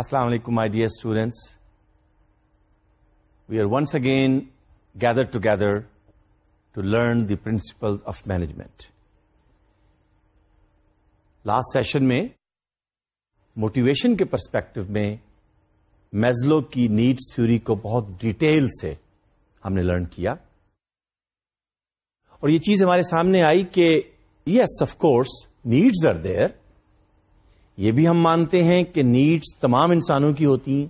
السلام علیکم my dear students we are once again together together learn the principle of management last session میں motivation کے perspective میں Maslow کی needs theory کو بہت ڈیٹیل سے ہم نے لرن کیا اور یہ چیز ہمارے سامنے آئی کہ yes of course needs are there یہ بھی ہم مانتے ہیں کہ نیڈس تمام انسانوں کی ہوتی ہیں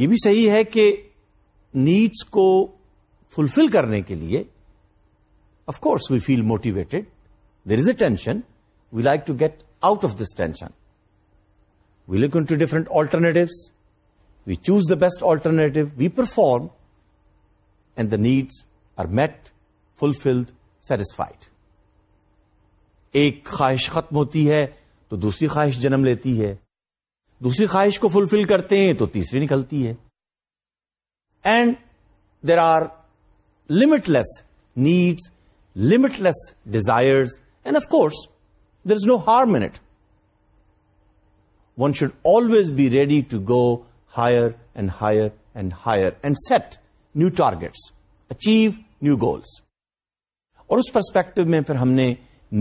یہ بھی صحیح ہے کہ نیڈس کو فلفل کرنے کے لیے of course we feel motivated there is a tension we like to get out of this tension we look into different alternatives we choose the best alternative we perform and the needs are met fulfilled satisfied ایک خواہش ختم ہوتی ہے تو دوسری خواہش جنم لیتی ہے دوسری خواہش کو فلفل کرتے ہیں تو تیسری نکلتی ہے and there are limitless needs limitless desire and of course there is no harm meant one should always be ready to go higher and higher and higher and set new targets achieve new goals اور اس perspective میں پھر ہم نے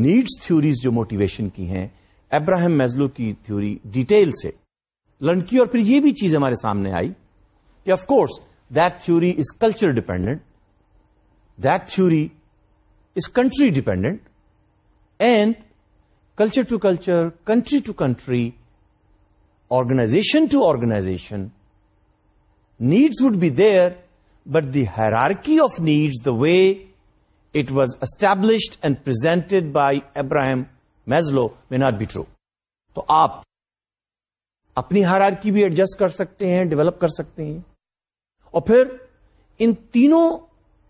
needs theories جو motivation کی ہیں Abraham Maslow کی تھیوری ڈیٹیل سے لرن کی اور پھر یہ بھی چیز ہمارے سامنے آئی کہ of course that theory is culture dependent that theory is country dependent and culture to culture country to country organization to organization needs would be there but the hierarchy of needs the way it was established and presented by Abraham Maslow may not be true تو آپ اپنی ہر are کی بھی adjust کر سکتے ہیں develop کر سکتے ہیں اور پھر ان تینوں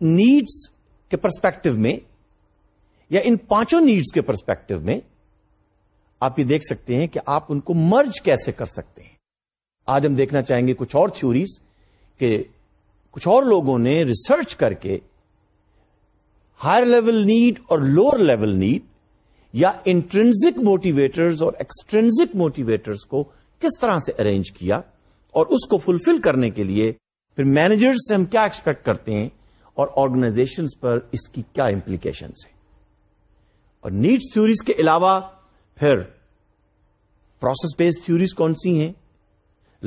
نیڈس کے پرسپیکٹو میں یا ان پانچوں نیڈس کے پرسپیکٹو میں آپ یہ دیکھ سکتے ہیں کہ آپ ان کو مرج کیسے کر سکتے ہیں آج ہم دیکھنا چاہیں گے کچھ اور تھیوریز کہ کچھ اور لوگوں نے ریسرچ کر کے ہائر لیول نیڈ اور لوور لیول نیڈ یا انٹرنزک موٹیویٹرز اور ایکسٹرنزک موٹیویٹرز کو کس طرح سے ارینج کیا اور اس کو فلفل کرنے کے لیے پھر مینیجر سے ہم کیا ایکسپیکٹ کرتے ہیں اور آرگنائزیشنز پر اس کی کیا ہیں اور نیٹ تھوریز کے علاوہ پھر پروسیس بیس تھوریز کون سی ہیں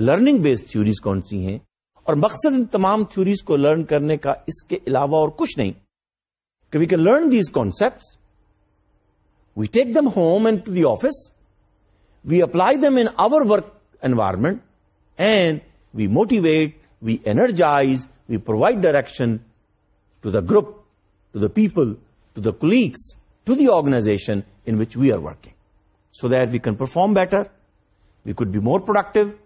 لرننگ بیسڈ تھوریز کون سی ہیں اور مقصد ان تمام تھیوریز کو لرن کرنے کا اس کے علاوہ اور کچھ نہیں can learn these concepts We take them home and to the office. We apply them in our work environment, and we motivate, we energize, we provide direction to the group, to the people, to the colleagues, to the organization in which we are working, so that we can perform better, we could be more productive,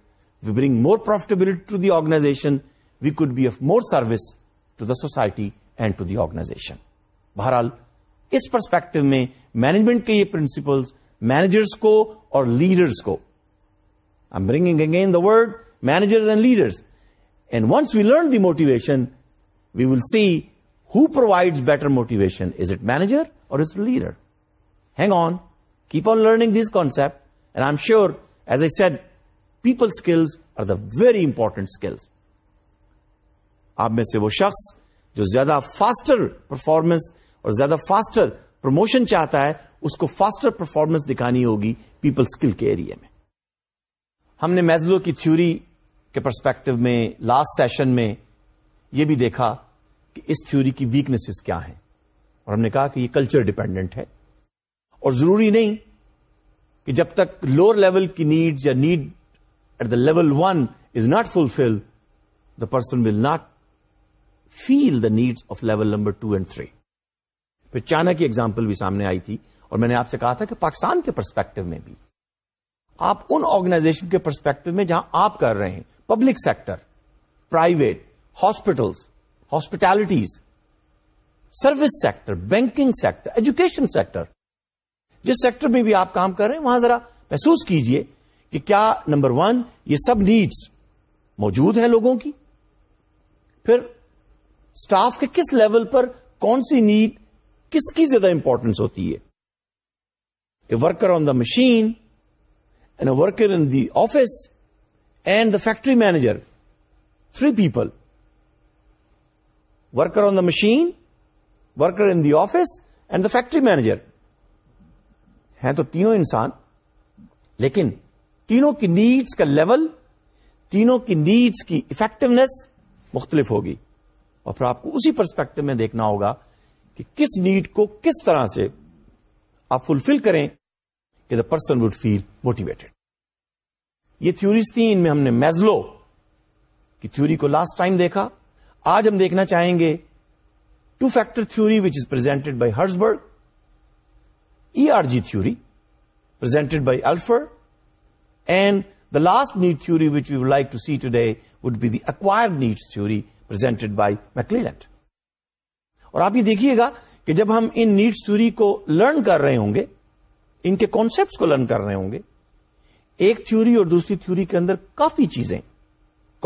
we bring more profitability to the organization, we could be of more service to the society and to the organization. Bahral, اس perspective میں management کے یہ principle managers کو اور leaders کو I bringing again the world managers we learn the motivation we will see who provide better motivation as it manager اور as leader hang on keep on learning this concept and I am sure as I said people skills are the very important skills آپ میں سے وہ شخص جو زیادہ faster performance اور زیادہ فاسٹر پروموشن چاہتا ہے اس کو فاسٹر پرفارمنس دکھانی ہوگی پیپل اسکل کے ایریا میں ہم نے میزلو کی تھیوری کے پرسپیکٹو میں لاسٹ سیشن میں یہ بھی دیکھا کہ اس تھیوری کی ویکنیسز کیا ہیں اور ہم نے کہا کہ یہ کلچر ڈپینڈنٹ ہے اور ضروری نہیں کہ جب تک لوور لیول کی نیڈ یا need at the level one is not fulfil the person will not feel the need of level number two and three پھر چائنا کی ایگزامپل بھی سامنے آئی تھی اور میں نے آپ سے کہا تھا کہ پاکستان کے پرسپیکٹو میں بھی آپ ان آرگنائزیشن کے پرسپیکٹو میں جہاں آپ کر رہے ہیں public sector private hospitals hospitalities service sector banking sector education sector جس سیکٹر میں بھی آپ کام کر رہے ہیں وہاں ذرا محسوس کیجئے کہ کیا نمبر ون یہ سب نیڈس موجود ہیں لوگوں کی پھر اسٹاف کے کس لیول پر کون سی نیڈ کس کی زیادہ امپورٹینس ہوتی ہے a worker on the machine and a worker in the office and the factory manager three people worker on the machine worker in the office and the factory manager ہیں تو تینوں انسان لیکن تینوں کی نیڈس کا لیول تینوں کی نیڈس کی افیکٹونیس مختلف ہوگی اور پھر آپ کو اسی پرسپیکٹو میں دیکھنا ہوگا کہ کس نیڈ کو کس طرح سے آپ فلفل کریں کہ the person would feel motivated یہ تھیوریز تھیں ان میں ہم نے میزلو کی تھیوری کو لاسٹ ٹائم دیکھا آج ہم دیکھنا چاہیں گے two factor theory which is presented by Herzberg E R G theory presented by Alderfer and the last need theory which we would like to see today would be the acquired need theory presented by McClelland اور آپ یہ دیکھیے گا کہ جب ہم ان need theory کو لرن کر رہے ہوں گے ان کے کانسیپٹس کو لرن کر رہے ہوں گے ایک تھیوری اور دوسری تھیوری کے اندر کافی چیزیں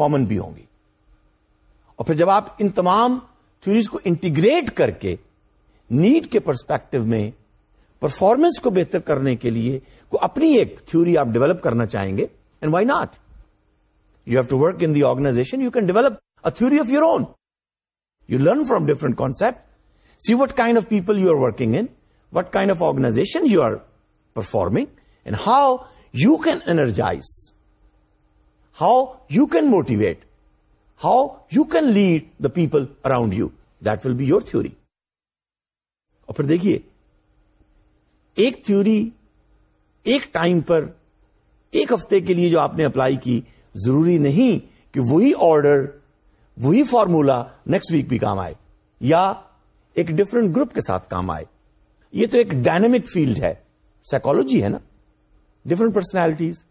کامن بھی ہوں گی اور پھر جب آپ ان تمام تھیوریز کو انٹیگریٹ کر کے نیڈ کے پرسپیکٹو میں پرفارمنس کو بہتر کرنے کے لیے اپنی ایک تھیوری آپ ڈیولپ کرنا چاہیں گے and why not you have to work in the organization you can develop a theory of your own learn from different concept see what kind of people you are working in what kind of organization you are performing and how you can energize how you can motivate how you can lead the people around you that will be your theory اور پھر دیکھیے ایک theory ایک time پر ایک ہفتے کے لیے جو آپ نے اپلائی کی ضروری نہیں کہ وہی آرڈر وہی فارمولا نیکسٹ ویک بھی کام آئے یا ایک ڈفرنٹ گروپ کے ساتھ کام آئے یہ تو ایک ڈائنمک فیلڈ ہے سائیکولوجی ہے نا different personalities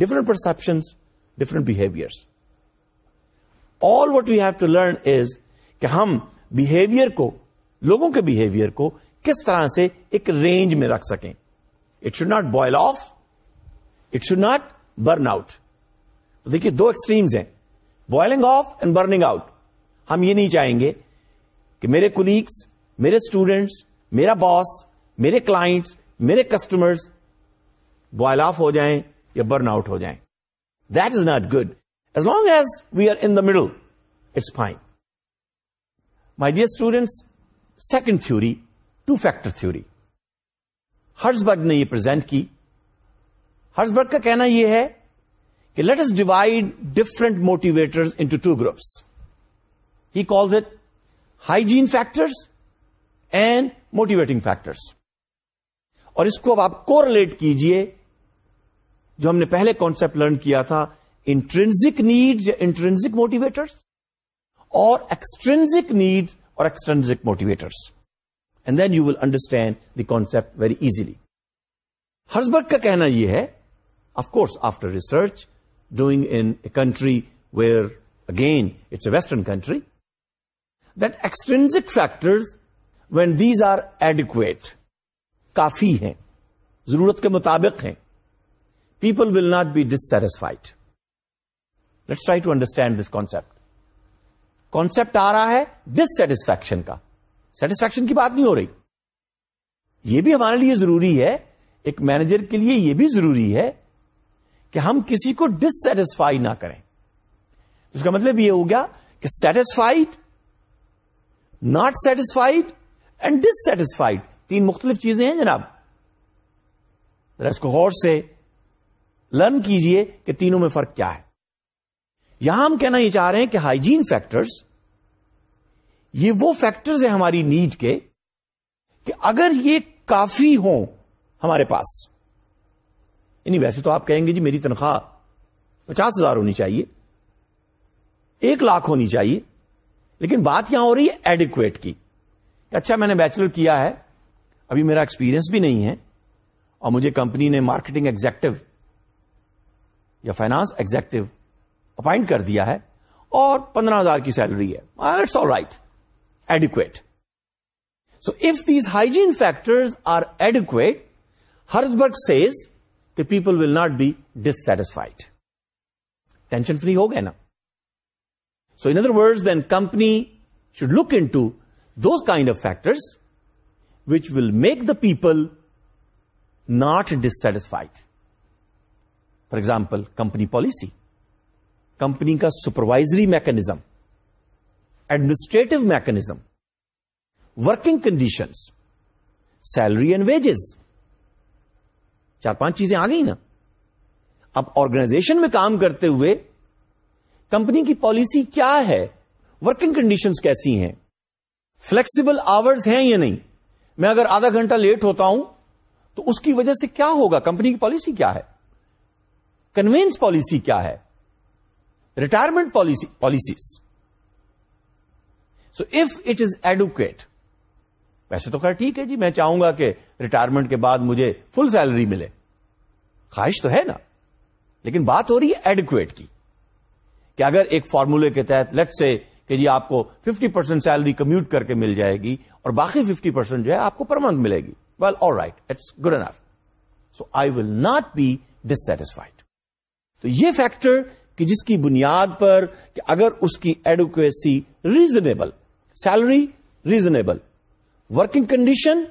different perceptions different behaviour all what you have to learn is کہ ہم بہیویئر کو لوگوں کے بہیویئر کو کس طرح سے ایک رینج میں رکھ سکیں it should not boil off it should not burn out دیکھیے دو ایکسٹریمز ہیں boiling off and burning out ہم یہ نہیں چاہیں گے کہ میرے کولیگس میرے اسٹوڈینٹس میرا باس میرے کلائنٹس میرے کسٹمرس بوائل آف ہو جائیں یا برن آؤٹ ہو جائیں that is not good as long as we are in the middle it's fine my dear students second theory two factor theory Herzberg berg نے یہ پرزینٹ کی Herzberg برگ کا کہنا یہ ہے کہ let us divide different motivator into two groups he calls it hygiene factors and motivating factors اور اس کو اب آپ کو ریلیٹ کیجیے جو ہم نے پہلے کانسپٹ لرن کیا تھا انٹرنزک نیڈز یا انٹرنزک موٹیویٹر اور ایکسٹرنزک نیڈ اور extrinsic motivators and then you will understand the concept very easily Herzberg کا کہنا یہ ہے of course after research a country country where again it's a western country extrinsic factors when these are adequate کافی ہیں ضرورت کے مطابق ہیں people will not be dissatisfied let's try to understand this concept concept آ رہا ہے dissatisfaction کا satisfaction کی بات نہیں ہو رہی یہ بھی ہمارے لیے ضروری ہے ایک مینیجر کے لیے یہ بھی ضروری ہے کہ ہم کسی کو ڈسٹسفائی نہ کریں اس کا مطلب یہ ہو گیا کہ satisfied not satisfied and dissatisfied تین مختلف چیزیں ہیں جناب اس کو غور سے لرن کیجئے کہ تینوں میں فرق کیا ہے یہاں ہم کہنا یہ چاہ رہے ہیں کہ ہائیجین فیکٹرز یہ وہ فیکٹرز ہیں ہماری نیڈ کے کہ اگر یہ کافی ہوں ہمارے پاس یعنی ویسے تو آپ کہیں گے جی میری تنخواہ پچاس ہزار ہونی چاہیے ایک لاکھ ہونی چاہیے لیکن بات یہاں ہو رہی ہے ایڈیکویٹ کی اچھا میں نے بیچلر کیا ہے ابھی میرا ایکسپیرینس بھی نہیں ہے اور مجھے کمپنی نے مارکیٹنگ ایگزیکٹو یا فائنانس ایگزیکٹو اپائنٹ کر دیا ہے اور پندرہ ہزار کی سیلری ہے it's all right adequate so if these hygiene factors are adequate Herzberg says people will not be dissatisfied tension free ہو گئے نا so in other word then company should look into those kind of factors which will make the people not dissatisfied for example company policy company کا supervisory mechanism administrative mechanism working conditions salary and wages چار پانچ چیزیں آ گئی نا اب organization میں کام کرتے ہوئے کمپنی کی پالیسی کیا ہے ورکنگ کنڈیشنز کیسی ہیں فلیکسیبل آورز ہیں یا نہیں میں اگر آدھا گھنٹہ لیٹ ہوتا ہوں تو اس کی وجہ سے کیا ہوگا کمپنی کی پالیسی کیا ہے کنوینس پالیسی کیا ہے retirement policies so if it is adequate ویسے تو خیر ٹھیک ہے جی میں چاہوں گا کہ ریٹائرمنٹ کے بعد مجھے فل سیلری ملے خواہش تو ہے نا لیکن بات ہو رہی ہے ایڈیکویٹ کی کہ اگر ایک فارمولے کے تحت لیٹ سے کہ جی آپ کو 50% پرسینٹ سیلری کمیوٹ کر کے مل جائے گی اور باقی 50% پرسینٹ جو ہے آپ کو منتھ ملے گی well all right it's good enough so I will not be dissatisfied تو یہ فیکٹر کہ جس کی بنیاد پر کہ اگر اس کی adequacy reasonable salary reasonable working condition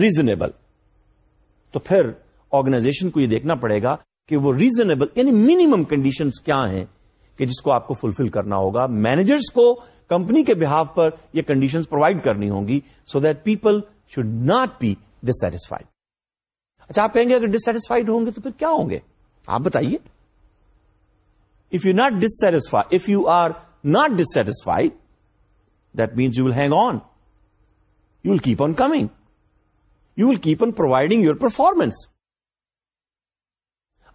reasonable تو پھر آرگنائزیشن کو یہ دیکھنا پڑے گا کہ وہ ریزنیبل یعنی منیمم کنڈیشن کیا ہیں کہ جس کو آپ کو فلفل کرنا ہوگا مینیجرس کو کمپنی کے بہاف پر یہ کنڈیشن پرووائڈ کرنی ہوگی so that people should not be dissatisfied اچھا آپ کہیں گے اگر ڈسٹسفائڈ ہوں گے تو پھر کیا ہوں گے آپ بتائیے if you not dissatisfy if you are not dissatisfied that means you will hang on you will keep on coming you will keep on providing your performance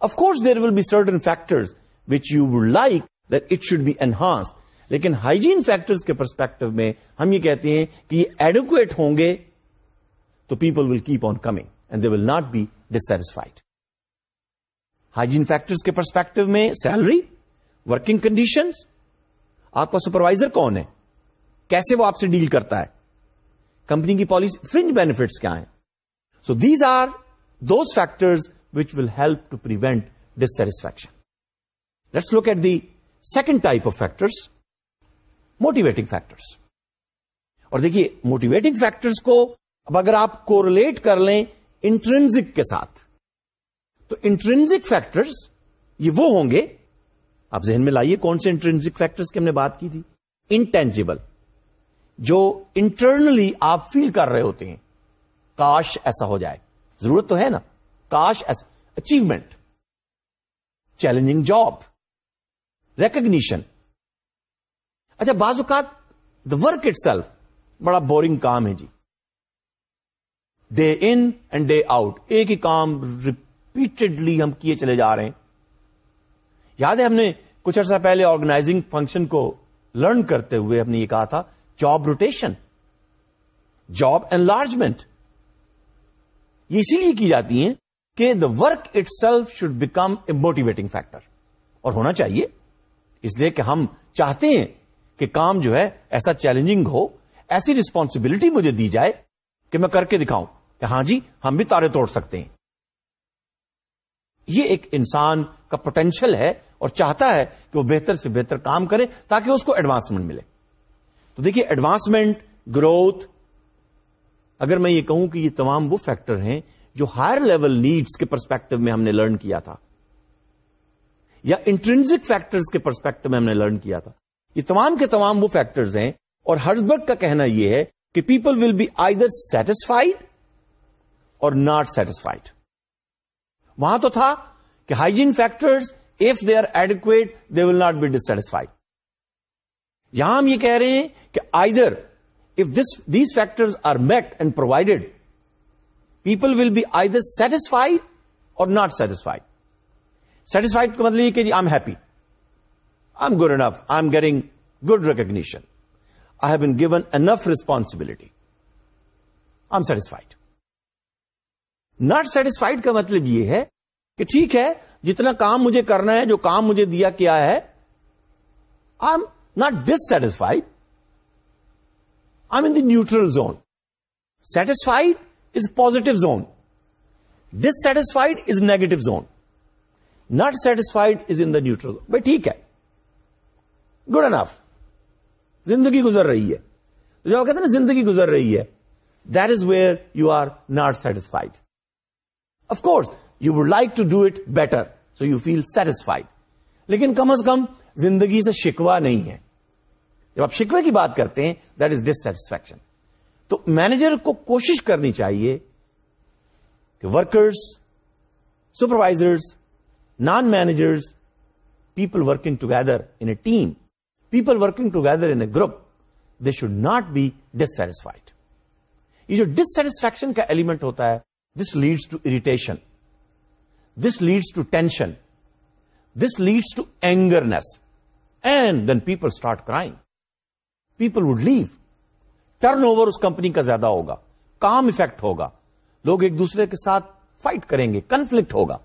of course there will be certain factors which you would like that it should be enhance لیکن hygiene factor کے perspective میں ہم یہ کہتے ہیں کہ یہ adequate ہوں گے تو people will keep on coming and they will not be dissatisfied hygiene factors کے پرسپیکٹو میں سیلری ورکنگ کنڈیشن آپ کا سپروائزر کون ہے کیسے وہ آپ سے ڈیل کرتا ہے کمپنی کی پالیسی فرنج بینیفٹس کیا ہیں so these are those factor which will help to prevent dissatisfaction let's look at the second type of factors motivating factors اور دیکھیے موٹیویٹنگ فیکٹرس کو اب اگر آپ کورلیٹ کر لیں انٹرنزک کے ساتھ تو انٹرنزک فیکٹرس یہ وہ ہوں گے آپ ذہن میں لائیے کون سے انٹرنزک فیکٹرس کی ہم نے بات کی تھی انٹینجیبل جو انٹرنلی آپ فیل کر رہے ہوتے ہیں کاش ایسا ہو جائے ضرورت تو ہے نا کاش ایسا اچیومنٹ چیلنجنگ جاب ریکگنیشن اچھا بعض اوقات دا ورک اٹ سیلف بڑا بورنگ کام ہے جی day in and day out ایک ہی کام ریپیٹڈلی ہم کیے چلے جا رہے ہیں یاد ہے ہم نے کچھ عرصہ پہلے آرگنائزنگ فنکشن کو لرن کرتے ہوئے ہم نے یہ کہا تھا job rotation job enlargement largement یہ اسی لیے کی جاتی ہیں کہ the work itself should become a motivating factor اور ہونا چاہیے اس لیے کہ ہم چاہتے ہیں کہ کام جو ہے ایسا چیلنجنگ ہو ایسی ریسپانسبلٹی مجھے دی جائے کہ میں کر کے دکھاؤں کہ ہاں جی ہم بھی تارے توڑ سکتے ہیں یہ ایک انسان کا پوٹینشیل ہے اور چاہتا ہے کہ وہ بہتر سے بہتر کام کرے تاکہ اس کو ایڈوانسمنٹ ملے تو دیکھیے ایڈوانسمنٹ گروتھ اگر میں یہ کہوں کہ یہ تمام وہ فیکٹر ہیں جو ہائر لیول نیڈس کے پرسپیکٹو میں ہم نے لرن کیا تھا یا انٹرنزک فیکٹر کے پرسپیکٹو میں ہم نے لرن کیا تھا یہ تمام کے تمام وہ فیکٹرز ہیں اور ہرزبرگ کا کہنا یہ ہے کہ people will be either satisfied اور ناٹ سیٹسفائیڈ وہاں تو تھا کہ hygiene factors if they are adequate they will not be dissatisfied یہاں ہم یہ کہہ رہے ہیں کہ either these are met and provided people will be either satisfied اور ناٹ سیٹسفائیڈ سیٹسفائیڈ کا مطلب یہ کہ جی I I I I am am am happy good good enough getting recognition have been given enough responsibility I am satisfied not satisfied کا مطلب یہ ہے کہ ٹھیک ہے جتنا کام مجھے کرنا ہے جو کام مجھے دیا کیا ہے I am not dissatisfied I in the neutral zone satisfied is positive zone dissatisfied is negative zone not satisfied is in the neutral zone بھائی ٹھیک ہے گڈ انف زندگی گزر رہی ہے جو کہتے ہیں نا زندگی گزر رہی ہے that is where you are not satisfied of course you would like to do it better so you feel satisfied لیکن کم از کم زندگی سے شکوا نہیں ہے جب آپ شکوے کی بات کرتے ہیں دیٹ از ڈسٹسفیکشن تو مینیجر کو کوشش کرنی چاہیے کہ workers supervisors non managers people working together in a team people working together in a group they should not be dissatisfied یہ جو ڈسٹسفیکشن کا ایلیمنٹ ہوتا ہے this leads to irritation this leads to tension this leads to angriness and then people start crime people would leave turnover us company کا زیادہ ہوگا کام effect ہوگا لوگ ایک دوسرے کے ساتھ فائٹ کریں گے کنفلکٹ ہوگا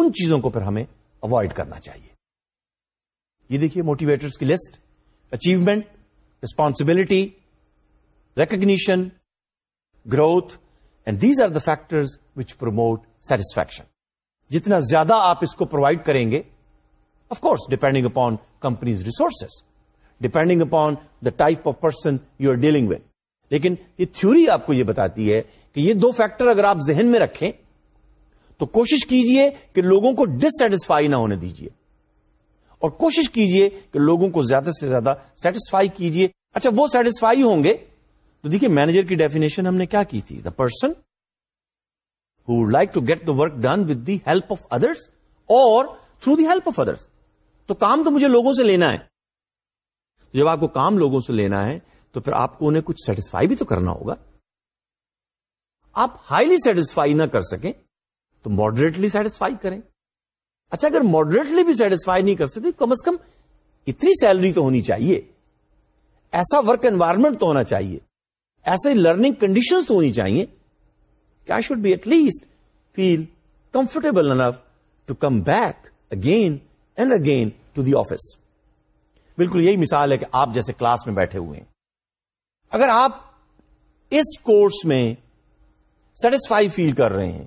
ان چیزوں کو پھر ہمیں اوائڈ کرنا چاہیے یہ دیکھیے موٹیویٹرس کی list achievement responsibility recognition growth and these are the factors which promote satisfaction جتنا زیادہ آپ اس کو پرووائڈ کریں گے of course depending upon companies resources depending upon the type of person you are dealing with لیکن یہ تھیوری آپ کو یہ بتاتی ہے کہ یہ دو فیکٹر اگر آپ ذہن میں رکھیں تو کوشش کیجئے کہ لوگوں کو ڈسٹسفائی نہ ہونے دیجئے اور کوشش کیجئے کہ لوگوں کو زیادہ سے زیادہ سیٹسفائی کیجئے اچھا وہ سیٹسفائی ہوں گے تو دیکھیے مینیجر کی ڈیفینیشن ہم نے کیا کی تھی the person like to get the work done with the help of others اور through the help of others تو کام تو مجھے لوگوں سے لینا ہے جب آپ کو کام لوگوں سے لینا ہے تو پھر آپ کو انہیں کچھ سیٹسفائی بھی تو کرنا ہوگا آپ ہائیلی سیٹسفائی نہ کر سکیں تو ماڈریٹلی سیٹسفائی کریں اچھا اگر ماڈریٹلی بھی سیٹسفائی نہیں کر سکتے کم از کم اتنی سیلری تو ہونی چاہیے ایسا ورک انوائرمنٹ تو ہونا چاہیے ایسے لرننگ کنڈیشن تو ہونی چاہیے کہ I should be at least feel comfortable enough to come back again and again to the office بالکل یہی مثال ہے کہ آپ جیسے کلاس میں بیٹھے ہوئے ہیں اگر آپ اس کورس میں سیٹسفائی فیل کر رہے ہیں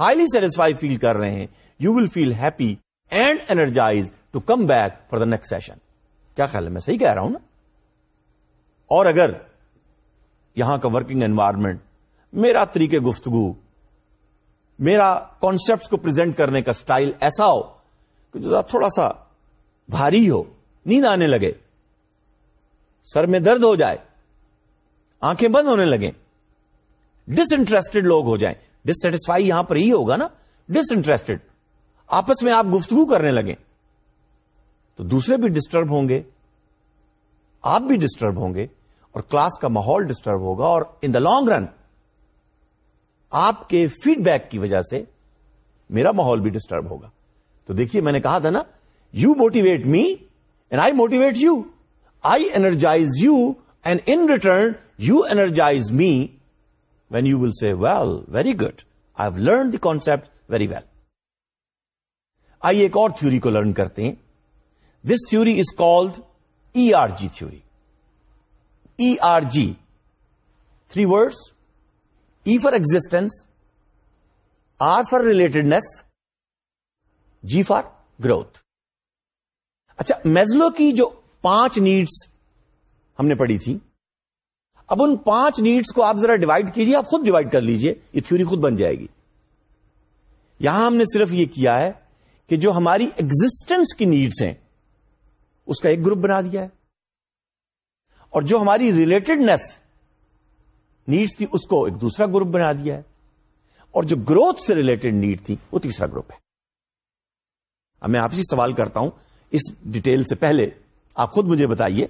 ہائیلی سیٹسفائی فیل کر رہے ہیں you will feel happy and energise to come back for the next session کیا خیال ہے میں صحیح کہہ رہا ہوں نا اور اگر یہاں کا ورکنگ انوائرمنٹ میرا طریقے گفتگو میرا کانسپٹ کو پرزینٹ کرنے کا سٹائل ایسا ہو کہ جو تھوڑا سا بھاری ہو نیند آنے لگے سر میں درد ہو جائے آنکھیں بند ہونے لگیں ڈس انٹرسٹڈ لوگ ہو جائیں ڈسٹسفائی یہاں پر ہی ہوگا نا ڈس انٹرسٹڈ آپس میں آپ گفتگو کرنے لگیں تو دوسرے بھی ڈسٹرب ہوں گے آپ بھی ڈسٹرب ہوں گے اور کلاس کا ماحول ڈسٹرب ہوگا اور ان دا لانگ رن آپ کے فیڈ بیک کی وجہ سے میرا ماحول بھی ڈسٹرب ہوگا تو دیکھیے میں نے کہا تھا نا you motivate me and I motivate you I energise you and in return you energise me when you will see well very good I have learn the concept very well آئیے ایک اور تھیوری کو learn کرتے ہیں this theory is called E R G theory E R G three words E for existence R for relatedness G for growth اچھا Maslow کی جو پانچ نیڈس ہم نے پڑھی تھی اب ان پانچ نیڈس کو آپ ذرا ڈیوائڈ کیجیے آپ خود ڈیوائڈ کر لیجیے یہ تھیوری خود بن جائے گی یہاں ہم نے صرف یہ کیا ہے کہ جو ہماری ایگزٹینس کی نیڈس ہیں اس کا ایک گروپ بنا دیا ہے اور جو ہماری ریلیٹڈنیس نیڈس تھی اس کو ایک دوسرا گروپ بنا دیا ہے اور جو گروتھ سے ریلیٹڈ نیڈ تھی وہ تیسرا گروپ ہے اب میں آپ سے سوال کرتا ہوں اس ڈیٹیل سے پہلے آپ خود مجھے بتائیے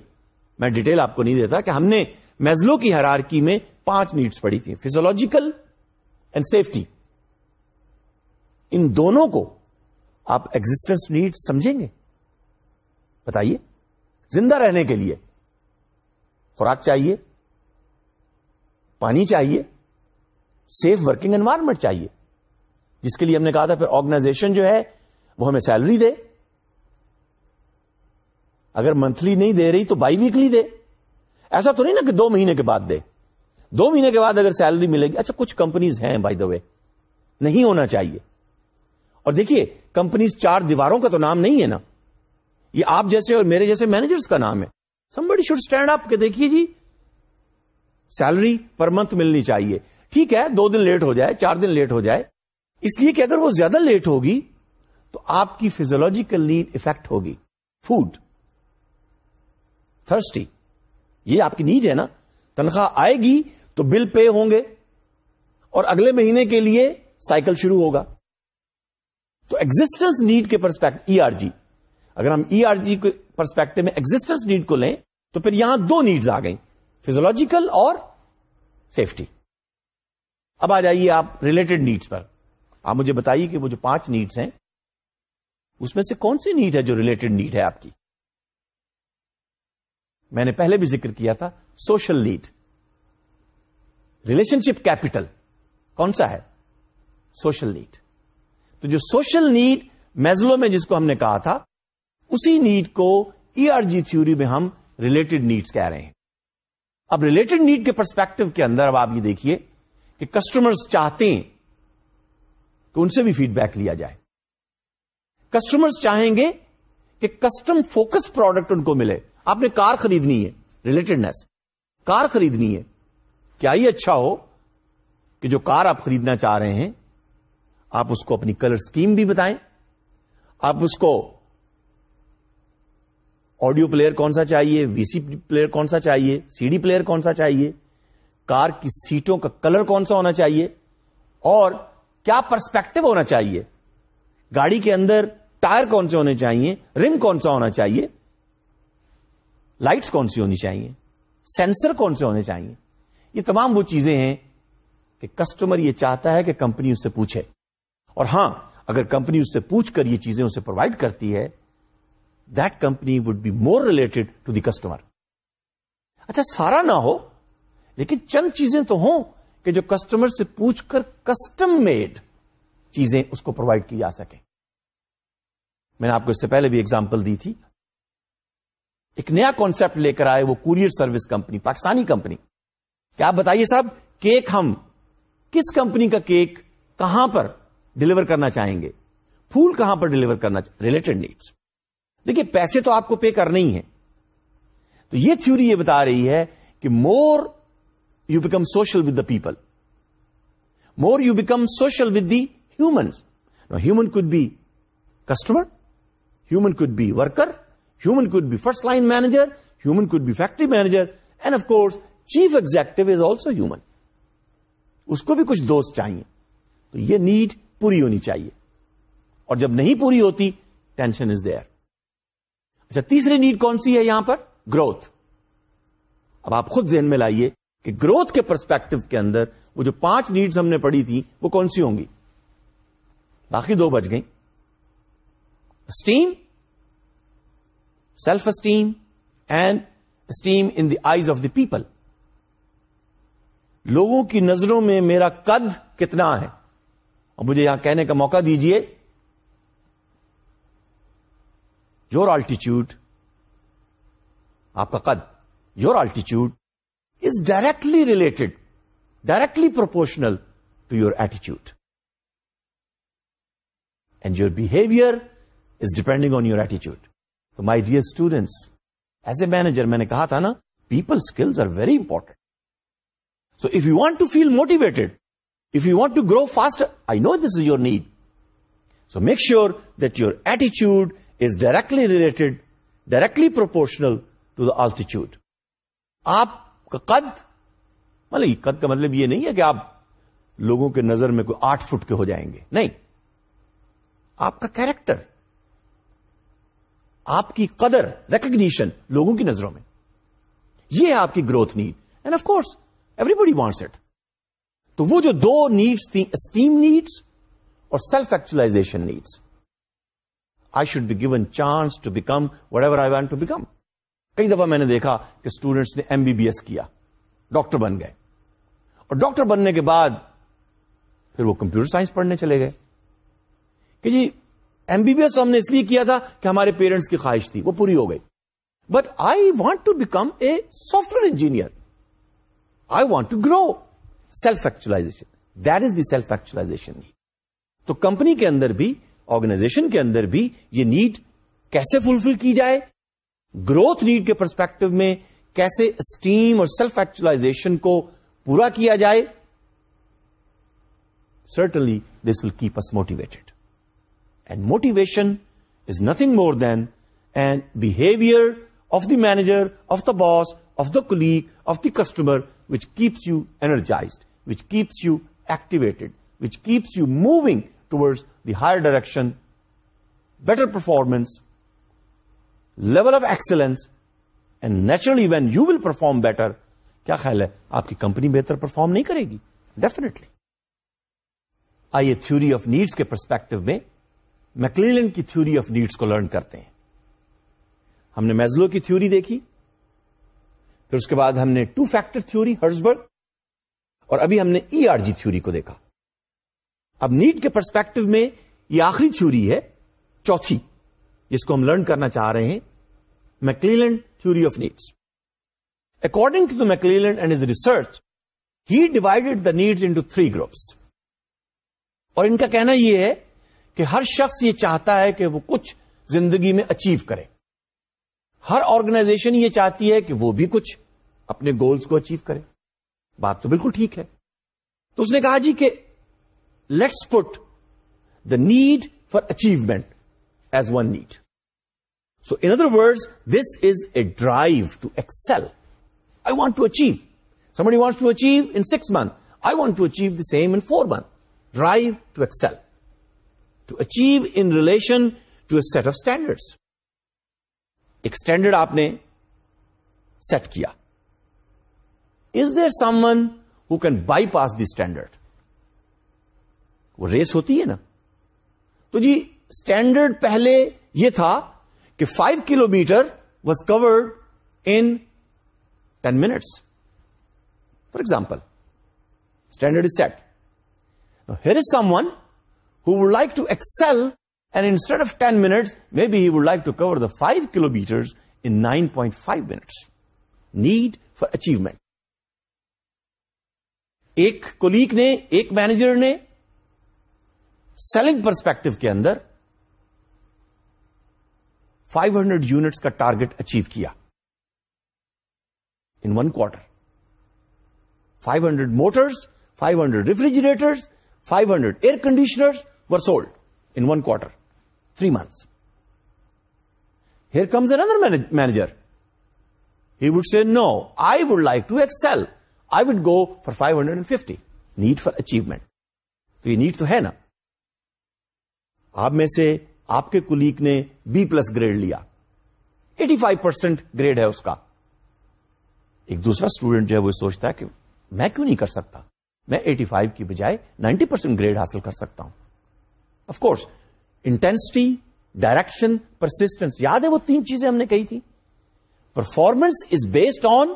میں ڈیٹیل آپ کو نہیں دیتا کہ ہم نے میزلو کی حرارکی میں پانچ نیڈس پڑی تھی فیزولوجیکل اینڈ سیفٹی ان دونوں کو آپ ایگزٹنس نیڈ سمجھیں گے بتائیے زندہ رہنے کے لیے خوراک چاہیے پانی چاہیے سیف ورکنگ انوائرمنٹ چاہیے جس کے لیے ہم نے کہا تھا پھر آرگنائزیشن جو ہے وہ ہمیں سیلری دے اگر منتھلی نہیں دے رہی تو بائی ویکلی دے ایسا تو نہیں نا کہ دو مہینے کے بعد دے دو مہینے کے بعد اگر سیلری ملے گی اچھا کچھ کمپنیز ہیں بائی دا وے نہیں ہونا چاہیے اور دیکھیے کمپنیز چار دیواروں کا تو نام نہیں ہے نا یہ آپ جیسے اور میرے جیسے مینیجرس کا نام ہے somebody should stand up کے دیکھیے جی سیلری پر منتھ ملنی چاہیے ٹھیک ہے دو دن لیٹ ہو جائے چار دن لیٹ ہو جائے اس لیے کہ اگر وہ زیادہ لیٹ ہوگی تو آپ کی فیزولوجیکل نیڈ افیکٹ ہوگی فوڈ تھرسٹی یہ آپ کی نیڈ ہے نا تنخواہ آئے گی تو بل پے ہوں گے اور اگلے مہینے کے لیے سائیکل شروع ہوگا تو ایگزٹنس نیڈ کے پرسپیکٹ ای آر جی اگر ہم ای آر جی کے پرسپیکٹو میں ایگزٹنس نیڈ کو لیں تو پھر یہاں دو نیڈز آ گئیں فیزولوجیکل اور سیفٹی اب آ جائیے آپ ریلیٹڈ نیڈس پر آپ مجھے بتائیے کہ وہ جو پانچ نیڈس ہیں اس میں سے کون سی نیڈ ہے جو ریلیٹڈ نیڈ ہے آپ کی میں نے پہلے بھی ذکر کیا تھا social lead relationship capital کون سا ہے سوشل نیڈ تو جو سوشل نیڈ میزلو میں جس کو ہم نے کہا تھا اسی نیڈ کو ای آر جی تھوری میں ہم ریلیٹڈ نیڈس کہہ رہے ہیں اب ریلیٹڈ نیڈ کے پرسپیکٹو کے اندر اب آپ یہ دیکھیے کہ کسٹمر چاہتے ہیں کہ ان سے بھی فیڈ بیک لیا جائے کسٹمر چاہیں گے کہ کسٹم فوکس پروڈکٹ ان کو ملے آپ نے کار خریدنی ہے ریلیٹڈنیس کار خریدنی ہے کیا یہ اچھا ہو کہ جو کار آپ خریدنا چاہ رہے ہیں آپ اس کو اپنی کلر اسکیم بھی بتائیں آپ اس کو آڈیو پلیئر کون سا چاہیے وی سی پلیئر کون سا چاہیے سی ڈی پلیئر کون سا چاہیے کار کی سیٹوں کا کلر کون سا ہونا چاہیے اور کیا پرسپیکٹو ہونا چاہیے گاڑی کے اندر ٹائر کون سے ہونے چاہیے رنگ کون سا ہونا چاہیے لائٹس کون سی ہونی چاہیے سینسر کون سے ہونے چاہیے یہ تمام وہ چیزیں ہیں کہ کسٹمر یہ چاہتا ہے کہ کمپنی اس سے پوچھے اور ہاں اگر کمپنی اس سے پوچھ کر یہ چیزیں اسے پرووائڈ کرتی ہے that company would be more related to the customer اچھا سارا نہ ہو لیکن چند چیزیں تو ہوں کہ جو کسٹمر سے پوچھ کر کسٹم میڈ چیزیں اس کو پرووائڈ کی جا سکے میں نے آپ کو اس سے پہلے بھی ایگزامپل دی تھی ایک نیا کانسپٹ لے کر آئے وہ courier service company Pakistani company کیا آپ بتائیے صاحب کیک ہم کس کمپنی کا کیک کہاں پر ڈلیور کرنا چاہیں گے پھول کہاں پر ڈلیور کرنا ریلیٹڈ نیڈس دیکھیے پیسے تو آپ کو پے کرنے ہی ہے تو یہ تھیوری یہ بتا رہی ہے کہ more you become social with the people more you become social with the humans human could be customer human could be worker could be first line manager human could be factory manager and of course chief executive is also human اس کو بھی کچھ دوست چاہیے تو یہ need پوری ہونی چاہیے اور جب نہیں پوری ہوتی ٹینشن از دیر اچھا تیسری نیڈ کون سی ہے یہاں پر گروتھ اب آپ خود ذہن میں لائیے کہ گروتھ کے پرسپیکٹو کے اندر وہ جو پانچ نیڈز ہم نے پڑھی تھی وہ کون سی ہوں گی باقی دو بچ گئی esteem self esteem and esteem in the eyes of the people لوگوں کی نظروں میں میرا قد کتنا ہے اور مجھے یہاں کہنے کا موقع دیجیے یور آلٹیچیوڈ آپ کا قد your altitude is directly related directly proportional to your ایٹیچیوڈ and your behaviour is depending on your ایٹیچیوڈ تو my dear students as a manager میں نے کہا تھا نا people skills are very important so if you want to feel motivated if you want to grow fast I know this is your need so make sure that your ایٹیچیوڈ is directly related directly proportional to the altitude آپ کا قد مطلب قد کا مطلب یہ نہیں ہے کہ آپ لوگوں کے نظر میں کوئی آٹھ فٹ کے ہو جائیں گے نہیں آپ کا کیریکٹر آپ کی قدر ریکگنیشن لوگوں کی نظروں میں یہ ہے آپ کی growth need and of course everybody wants it تو وہ جو دو نیڈس تھیں اسٹیم نیڈس اور self actualisation needs I should be given chance to become whatever I want to become کئی دفعہ میں نے دیکھا کہ اسٹوڈینٹس نے ایم بی بی ایس کیا ڈاکٹر بن گئے اور ڈاکٹر بننے کے بعد پھر وہ کمپیوٹر سائنس پڑھنے چلے گئے کہ جی ایم بی بی ایس تو ہم نے اس لیے کیا تھا کہ ہمارے پیرنٹس کی خواہش تھی وہ پوری ہو گئی but I want to become a software engineer I want to grow self actualisation that is the self actualisation تو کمپنی کے اندر بھی آرگنائزیشن کے اندر بھی یہ نیڈ کیسے فلفل کی جائے گروتھ نیڈ کے پرسپیکٹو میں کیسے اسٹیم اور سیلف ایکچولاشن کو پورا کیا جائے certainly this will keep us motivated and motivation is nothing more than and behaviour of the manager of the boss of the colleague of the customer which keeps you energised which keeps you activated which keeps you moving towards the higher direction better performance level of excellence and natural event you will perform better کیا خیال ہے آپ کی company بہتر perform نہیں کرے گی definitely آئیے تھوڑی آف نیڈس کے پرسپیکٹو میں میکلین کی تھیوری آف نیڈس کو لرن کرتے ہیں ہم نے میزلو کی تھیوری دیکھی پھر اس کے بعد ہم نے ٹو فیکٹر تھیوری ہرزبرگ اور ابھی ہم نے ای آر جی تھیوری کو دیکھا اب نیڈ کے پرسپیکٹو میں یہ آخری تھیوری ہے چوتھی جس کو ہم لرن کرنا چاہ رہے ہیں McClelland theory of needs according to the McClelland and his research he divided the needs into three groups اور ان کا کہنا یہ ہے کہ ہر شخص یہ چاہتا ہے کہ وہ کچھ زندگی میں اچیو کرے ہر آرگنائزیشن یہ چاہتی ہے کہ وہ بھی کچھ اپنے گولز کو اچیو کرے بات تو بالکل ٹھیک ہے تو اس نے کہا جی کہ let's put the need for achievement as one need so in other words this is a drive to excel I want to achieve somebody want in six month I want to achieve the same in four month drive to excel to achieve in relation to a set of standard ایک standard آپ نے set کیا is there someone who can bypass the standard وہ race ہوتی ہے نا تو جی standard پہلے یہ تھا کہ five kilometre was covered in minutes for example standard is set here is someone would like to excel and instead of ten minute maybe he would like to cover the five kilometre in nine point five minutes need for achievement ایک colleague نے ایک manager نے selling perspective کے اندر five hundred units کا target achieve کیا in one quarter five hundred motors five hundred refrigerators five hundred air conditioner were sold in one quarter three months here comes another manager he would see no I would like to excel I would go for five hundred and fifty need for achievement تو یہ need تو ہے نا آپ میں سے آپ کے کلیگ نے بی پلس گریڈ لیا ایٹی فائیو پرسینٹ گریڈ ہے اس کا ایک دوسرا اسٹوڈنٹ جو ہے وہ سوچتا ہے کہ میں کیوں نہیں کر سکتا میں 85 کی بجائے 90 پرسینٹ گریڈ حاصل کر سکتا ہوں of course intensity direction persistence یاد ہے وہ تین چیزیں ہم نے کہی تھی performance is based on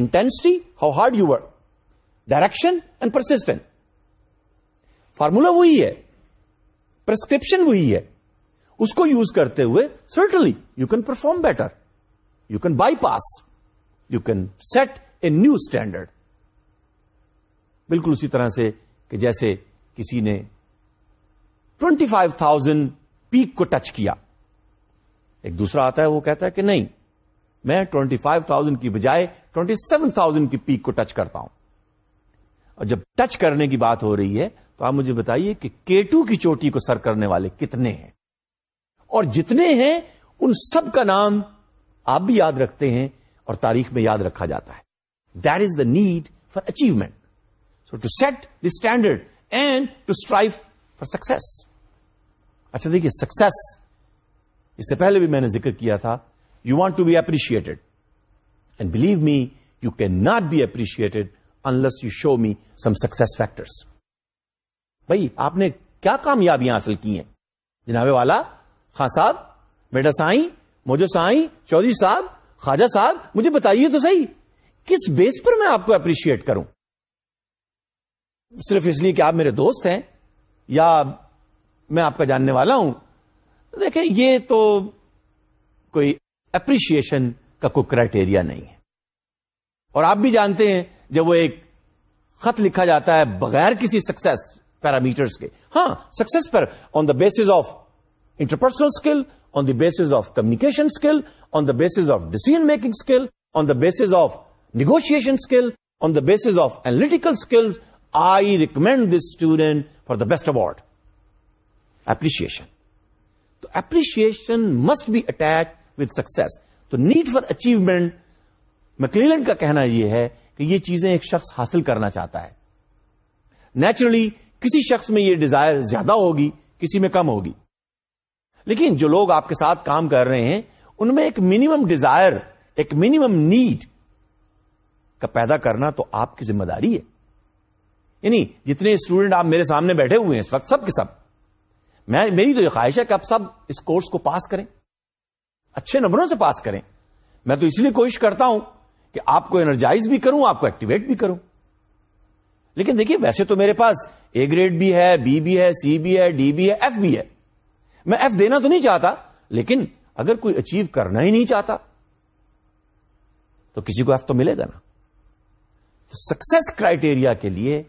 intensity how hard you work direction and persistent formula وہی ہے پرسکرپشن وہی ہے اس کو یوز کرتے ہوئے certainly you can perform better you can bypass you can set a new standard بالکل اسی طرح سے کہ جیسے کسی نے ٹوینٹی فائیو تھاؤزینڈ پیک کو ٹچ کیا ایک دوسرا آتا ہے وہ کہتا ہے کہ نہیں میں ٹوینٹی فائیو تھاؤزینڈ کی بجائے ٹوینٹی سیون تھاؤزینڈ کی پیک کو ٹچ کرتا ہوں اور جب ٹچ کرنے کی بات ہو رہی ہے تو آپ مجھے بتائیے کہ کیٹو کی چوٹی کو سر کرنے والے کتنے ہیں اور جتنے ہیں ان سب کا نام آپ بھی یاد رکھتے ہیں اور تاریخ میں یاد رکھا جاتا ہے that is the need for achievement so to set the standard and to strive for success اچھا دیکھیے سکسیس اس سے پہلے بھی میں نے ذکر کیا تھا you want to be appreciated and believe me you can not be appreciated unless you show me some success factors بھائی آپ نے کیا کامیابیاں حاصل کی ہیں جناب والا خان صاحب میڈا سائیں موجو سائیں چودھری صاحب خواجہ صاحب مجھے بتائیے تو صحیح کس بیس پر میں آپ کو اپریشیٹ کروں صرف اس لیے کہ آپ میرے دوست ہیں یا میں آپ کا جاننے والا ہوں دیکھیں یہ تو کوئی اپریشیشن کا کوئی کرائٹیریا نہیں ہے اور آپ بھی جانتے ہیں جب وہ ایک خط لکھا جاتا ہے بغیر کسی سکسیس پیرامیٹرس کے ہاں success per on the basis of interpersonal skill on the basis of communication skill on the basis of decision making skill on the basis of negotiation skill on the basis of analytical skills I recommend this student for the best award appreciation تو appreciation must be attach with success تو need for achievement میں کا کہنا یہ ہے کہ یہ چیزیں ایک شخص حاصل کرنا چاہتا ہے نیچرلی کسی شخص میں یہ ڈیزائر زیادہ ہوگی کسی میں کم ہوگی لیکن جو لوگ آپ کے ساتھ کام کر رہے ہیں ان میں ایک منیمم ڈیزائر ایک منیمم نیڈ کا پیدا کرنا تو آپ کی ذمہ داری ہے یعنی جتنے اسٹوڈنٹ آپ میرے سامنے بیٹھے ہوئے ہیں اس وقت سب کے سب میں میری تو یہ خواہش ہے کہ آپ سب اس کورس کو پاس کریں اچھے نمبروں سے پاس کریں میں تو اس لیے کوشش کرتا ہوں کہ آپ کو انرجائز بھی کروں آپ کو ایکٹیویٹ بھی کروں لیکن دیکھیے ویسے تو میرے پاس اے گریڈ بھی ہے بی بی ہے سی بی ہے ڈی بی ہے ایف بھی ہے میں ایف دینا تو نہیں چاہتا لیکن اگر کوئی اچیو کرنا ہی نہیں چاہتا تو کسی کو ایف تو ملے گا نا تو سکسیس کرائٹیریا کے لیے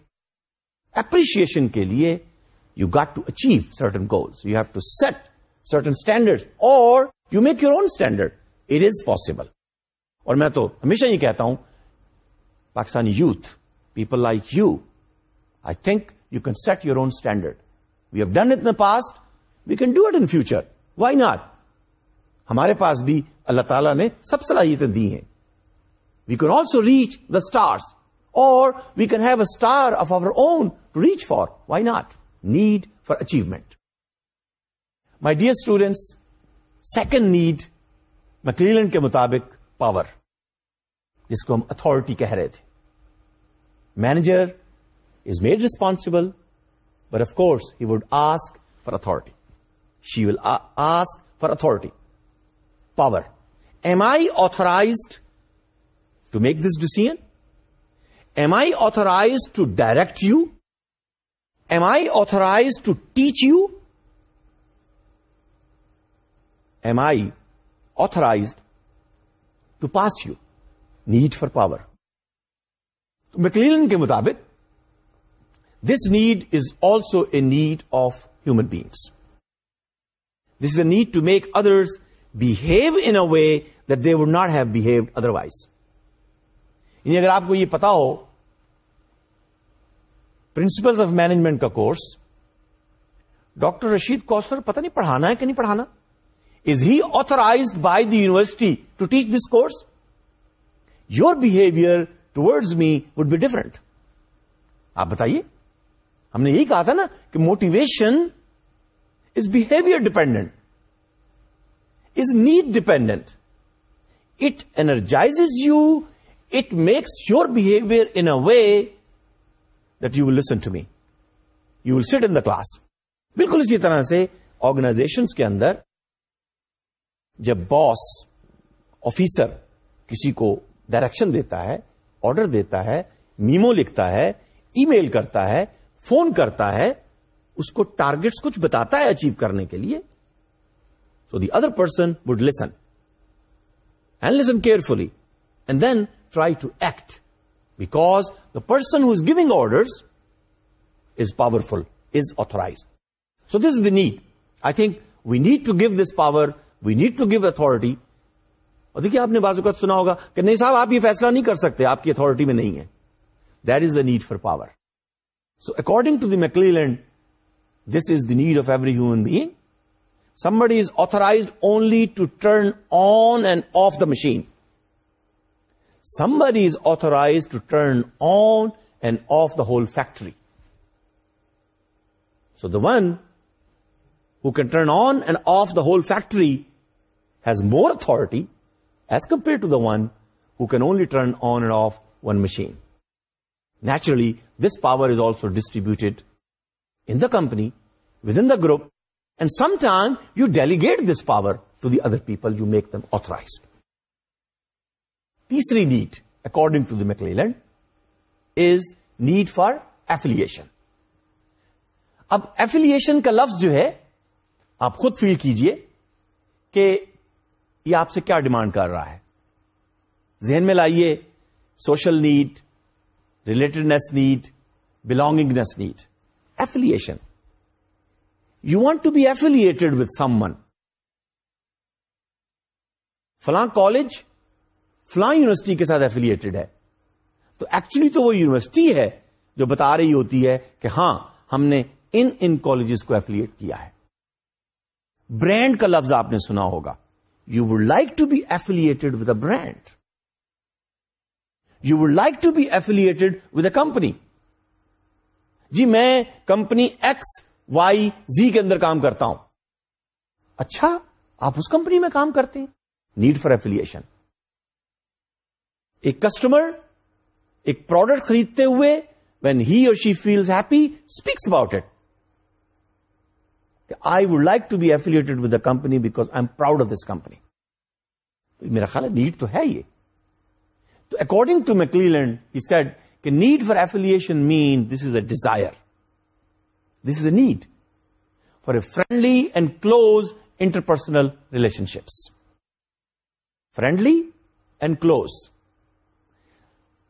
اپریشیشن کے لیے you got to achieve certain goals you have to set certain standard اور you make your own standard it is possible اور میں تو ہمیشہ یہ کہتا ہوں Pakistani youth people like you I think you can set your own standard we have done it in past we can do it in future why not ہمارے پاس بھی اللہ تعالیٰ نے سب صلاحیتیں دی ہیں we can also reach the stars we can have a star of our own to reach for why not need for achievement my dear students second need میں McClelland کے مطابق پاور جس کو ہم اتارٹی کہہ رہے تھے manager is made responsible but of course he would ask for authority she will ask for authority power am I authorized to make this decision am I authorize to direct you am I authorize to teach you am I authorize to pass you need for power تو کلیئرن کے مطابق this need is also a need of human beings this is a need to make others behave in a way that they would not have behaved otherwise یعنی اگر آپ کو یہ پتا ہو پرنسپلس آف مینجمنٹ کا کورس ڈاکٹر رشید کوسر پتا نہیں پڑھانا ہے کہ نہیں پڑھانا is he authorized by the university to teach this course your behaviour towards me would be different آپ بتائیے ہم نے یہی کہا تھا نا کہ motivation is behaviour dependent is need dependent it energize you makes your behaviour in a way that you will listen to me you will sit in the class بالکل اسی طرح سے آرگنائزیشن کے اندر جب باس آفیسر کسی کو ڈائریکشن دیتا ہے آرڈر دیتا ہے میمو لکھتا ہے ای میل کرتا ہے فون کرتا ہے اس کو ٹارگیٹس کچھ بتاتا ہے اچیو کرنے کے لیے so the other person would listen and listen carefully and then try to act back the person who is giving order is powerful is authorize so this is the need I think we need to give this power we need to give authority اور دیکھیے آپ نے بازو کا سنا ہوگا کہ نہیں صاحب آپ یہ فیصلہ نہیں کر سکتے آپ کی اتارٹی میں نہیں ہے that is the need for power so according to the me this is the need of every human being somebody is authorized only to turn on and off the machine Somebody is authorized to turn on and off the whole factory. So the one who can turn on and off the whole factory has more authority as compared to the one who can only turn on and off one machine. Naturally, this power is also distributed in the company, within the group, and sometimes you delegate this power to the other people, you make them authorized. تیسری need according to the McClelland is need for affiliation اب affiliation کا لفظ جو ہے آپ خود فیل کیجئے کہ یہ آپ سے کیا ڈیمانڈ کر رہا ہے ذہن میں لائیے social need relatedness need belongingness need affiliation you want to be affiliated with one فلاں کالج فلاں یونیورسٹی کے ساتھ ایفیلیٹڈ ہے تو ایکچولی تو وہ یونیورسٹی ہے جو بتا رہی ہوتی ہے کہ ہاں ہم نے ان ان کالجز کو ایفیلیٹ کیا ہے برانڈ کا لفظ آپ نے سنا ہوگا you would like to be affiliated with a brand you would like to be affiliated with a company جی میں کمپنی ایکس وائی زی کے اندر کام کرتا ہوں اچھا آپ اس کمپنی میں کام کرتے ہیں نیڈ فار ایفیلیشن کسٹمر ایک پروڈکٹ خریدتے ہوئے when he or she feels happy speaks about it I would like to be affiliated with the company because I am proud of this company تو میرا خیال ہے نیڈ تو ہے یہ تو according to my he said کہ need for affiliation mean this is a desire this is a need for a friendly and close interpersonal relationships friendly and close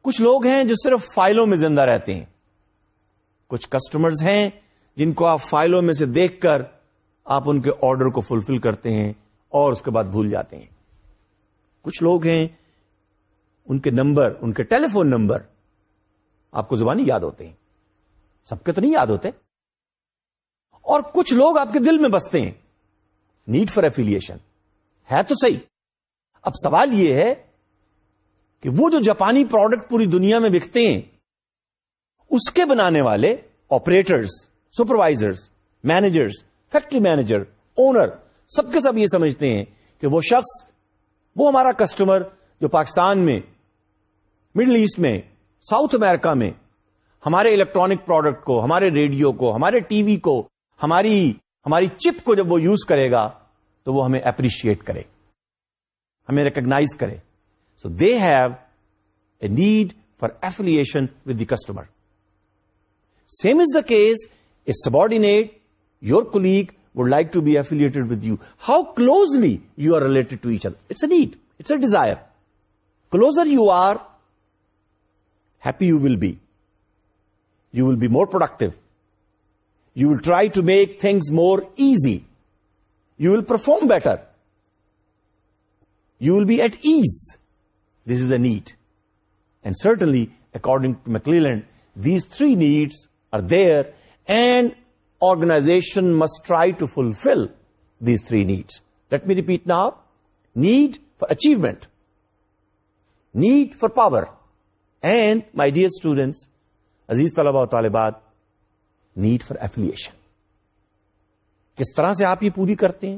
کچھ لوگ ہیں جو صرف فائلوں میں زندہ رہتے ہیں کچھ کسٹمرز ہیں جن کو آپ فائلوں میں سے دیکھ کر آپ ان کے آرڈر کو فلفل کرتے ہیں اور اس کے بعد بھول جاتے ہیں کچھ لوگ ہیں ان کے نمبر ان کے ٹیلی فون نمبر آپ کو زبانی یاد ہوتے ہیں سب کے تو نہیں یاد ہوتے اور کچھ لوگ آپ کے دل میں بستے ہیں نیڈ فار ایفیلیشن ہے تو صحیح اب سوال یہ ہے کہ وہ جو جاپانی پروڈکٹ پوری دنیا میں بکتے ہیں اس کے بنانے والے operators supervisors managers factory manager owner سب کے سب یہ سمجھتے ہیں کہ وہ شخص وہ ہمارا کسٹمر جو پاکستان میں مڈل ایسٹ میں ساؤتھ امیرکا میں ہمارے الیکٹرانک پروڈکٹ کو ہمارے ریڈیو کو ہمارے ٹی وی کو ہماری ہماری چپ کو جب وہ یوز کرے گا تو وہ ہمیں اپریشیٹ کرے ہمیں ریکگنائز کرے So they have a need for affiliation with the customer. Same is the case, a subordinate, your colleague, would like to be affiliated with you. How closely you are related to each other. It's a need. It's a desire. Closer you are, happy you will be. You will be more productive. You will try to make things more easy. You will perform better. You will be at ease. Is a need and certainly according to McClelland these three needs are then organisation must fulfil these three needs let me repeat نا آپ need for achievement need for power and my dear students عزیز طلبا طالبات need for affiliation کس طرح سے آپ یہ پوری کرتے ہیں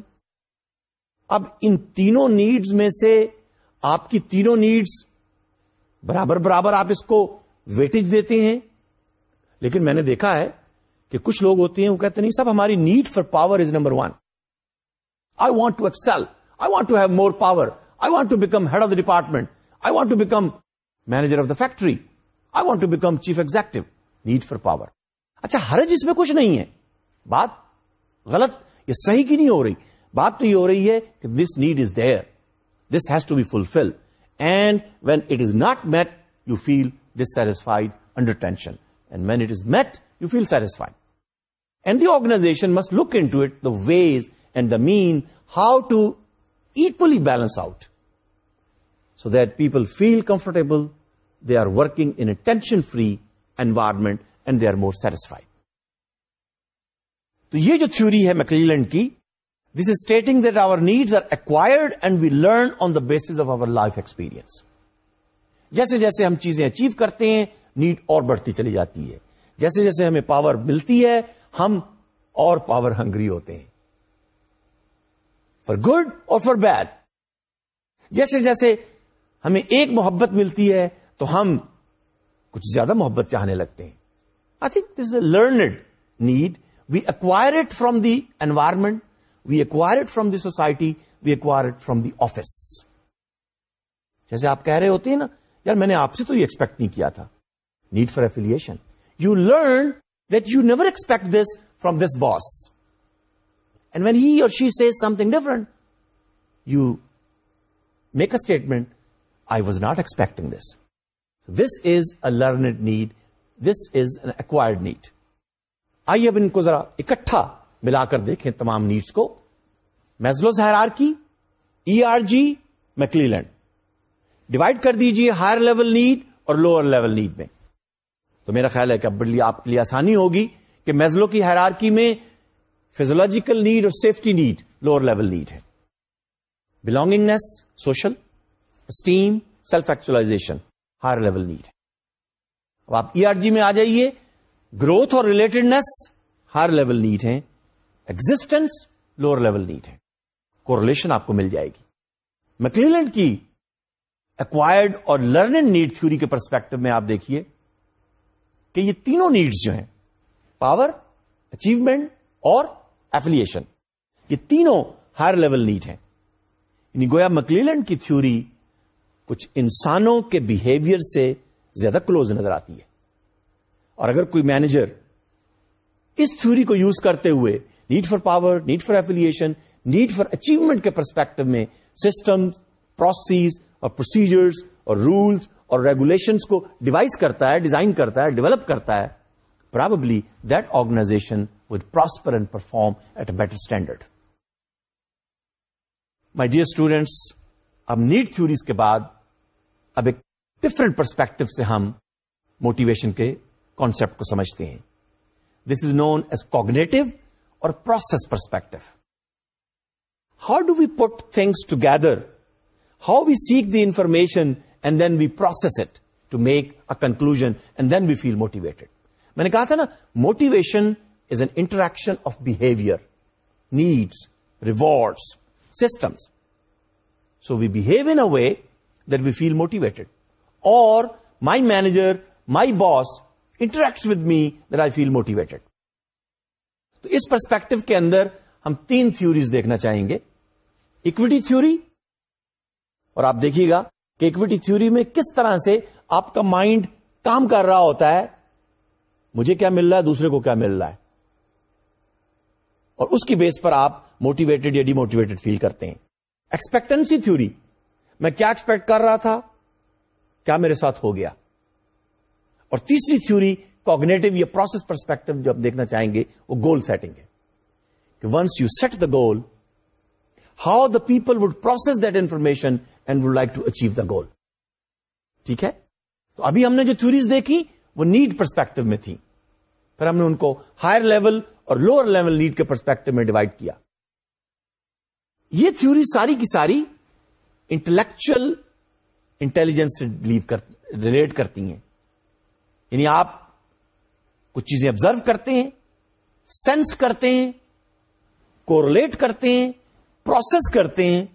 اب ان تینوں نیڈز میں سے آپ کی تینوں نیڈس برابر برابر آپ اس کو ویٹج دیتے ہیں لیکن میں نے دیکھا ہے کہ کچھ لوگ ہوتے ہیں وہ کہتے نہیں سب ہماری need for power is number one I want to excel I want to have more power I want to become head of the department I want to become manager of the factory I want to become chief executive need for power اچھا ہر اس میں کچھ نہیں ہے بات غلط یہ صحیح کی نہیں ہو رہی بات تو یہ ہو رہی ہے کہ this need is there has to be fulfil and when it is not met you feel dissatisfied under tension when it is met you feel satisfied and the organisation must look into the ways and the mean how to equally balance out so that people feel comfortable they are working in a tension free environment and they are more satisfied تو یہ جو تھوڑی ہے میں cleaned کی this is stating that our needs are acquired and we learn on the base of our life experience جیسے جیسے ہم چیزیں اچیو کرتے ہیں نیڈ اور بڑھتی چلی جاتی ہے جیسے جیسے ہمیں پاور ملتی ہے ہم اور پاور ہنگری ہوتے ہیں for good or for bad جیسے جیسے ہمیں ایک محبت ملتی ہے تو ہم کچھ زیادہ محبت چاہنے لگتے ہیں I think this is a learned need we acquire it from the environment we acquire from the society we acquire from the office جیسے آپ کہہ رہے ہوتے ہیں نا یار میں نے آپ سے تو یہ ایکسپیکٹ نہیں کیا تھا need for affiliation you learn that you never expect this from this boss and when he or she see something different you make a statement I was not expecting this this is a learned need this is an acquired need آئی اب ان کو ذرا اکٹھا ملا کر دیکھیں تمام needs کو میزلوز ہیرار کی E R G McClelland divide کر دیجئے ہائر لیول نیڈ اور لوور لیول نیڈ میں تو میرا خیال ہے کہ بڑی آپ کے لیے آسانی ہوگی کہ میزلو کی ہیرارکی میں فیزولوجیکل نیڈ اور safety need lower level need ہے belongingness social esteem self actualisation higher level need ہے اب آپ ای آر جی میں آ جائیے گروتھ اور ریلیٹڈنیس ہائر لیول نیڈ ہیں ایگزٹینس لوور لیول نیڈ ہے کورلیشن آپ کو مل جائے گی مکلیلینڈ کی ایکوائرڈ اور لرننگ نیڈ تھیوری کے پرسپیکٹو میں آپ دیکھیے کہ یہ تینوں نیڈس جو ہیں پاور اچیومنٹ اور ایفیلیشن یہ تینوں ہائر لیول نیڈ ہیں یعنی گویا مکلیلینڈ کی تھوری کچھ انسانوں کے بہیویئر سے زیادہ کلوز نظر آتی ہے اور اگر کوئی مینیجر اس تھیوری کو یوز کرتے ہوئے need for power need for affiliation need for achievement کے پرسپیکٹو میں سسٹمس پروسیز اور پروسیجرس اور رولس اور ریگولیشنس کو ڈیوائز کرتا ہے ڈیزائن کرتا ہے ڈیولپ کرتا ہے probably that organisation would prosper and perform at a better standard my dear students اب نیڈ تھوریز کے بعد اب ایک ڈفرنٹ پرسپیکٹو سے ہم موٹیویشن کے کانسپٹ کو سمجھتے ہیں this is known as cognitive اور process perspective how do we put things together how we seek the information and then we process it to make a conclusion and then we feel motivated میں نے کہا تھا نا motivation is an interaction of behaviour needs rewards systems so we behave in a way we feel motivated اور my manager my boss interact with me there I feel motivated تو اس perspective کے اندر ہم تین تھوریز دیکھنا چاہیں گے equity theory اور آپ دیکھیے گا کہ اکوٹی تھوری میں کس طرح سے آپ کا مائنڈ کام کر رہا ہوتا ہے مجھے کیا مل رہا ہے دوسرے کو کیا مل رہا ہے اور اس کی بیس پر آپ موٹیویٹڈ یا ڈی موٹیویٹڈ فیل کرتے ہیں ایکسپیکٹنسی تھیوری میں کیا ایکسپیکٹ کر رہا تھا کیا میرے ساتھ ہو گیا اور تیسری تھیوری کوگنیٹو یا پروسیس پرسپیکٹو جو آپ دیکھنا چاہیں گے وہ گول سیٹنگ ہے کہ once you set the goal how the people would process that information and like to achieve the goal ٹھیک ہے تو ابھی ہم نے جو تھوریز دیکھی وہ نیڈ پرسپیکٹو میں تھی پھر ہم نے ان کو ہائر لیول اور لوئر لیول نیڈ کے پرسپیکٹو میں ڈیوائڈ کیا یہ تھیوری ساری کی ساری انٹلیکچل انٹیلیجنس سے ریلیٹ کرتی ہیں یعنی آپ کچھ چیزیں آبزرو کرتے ہیں سینس کرتے ہیں کورلیٹ کرتے ہیں پروسیس کرتے ہیں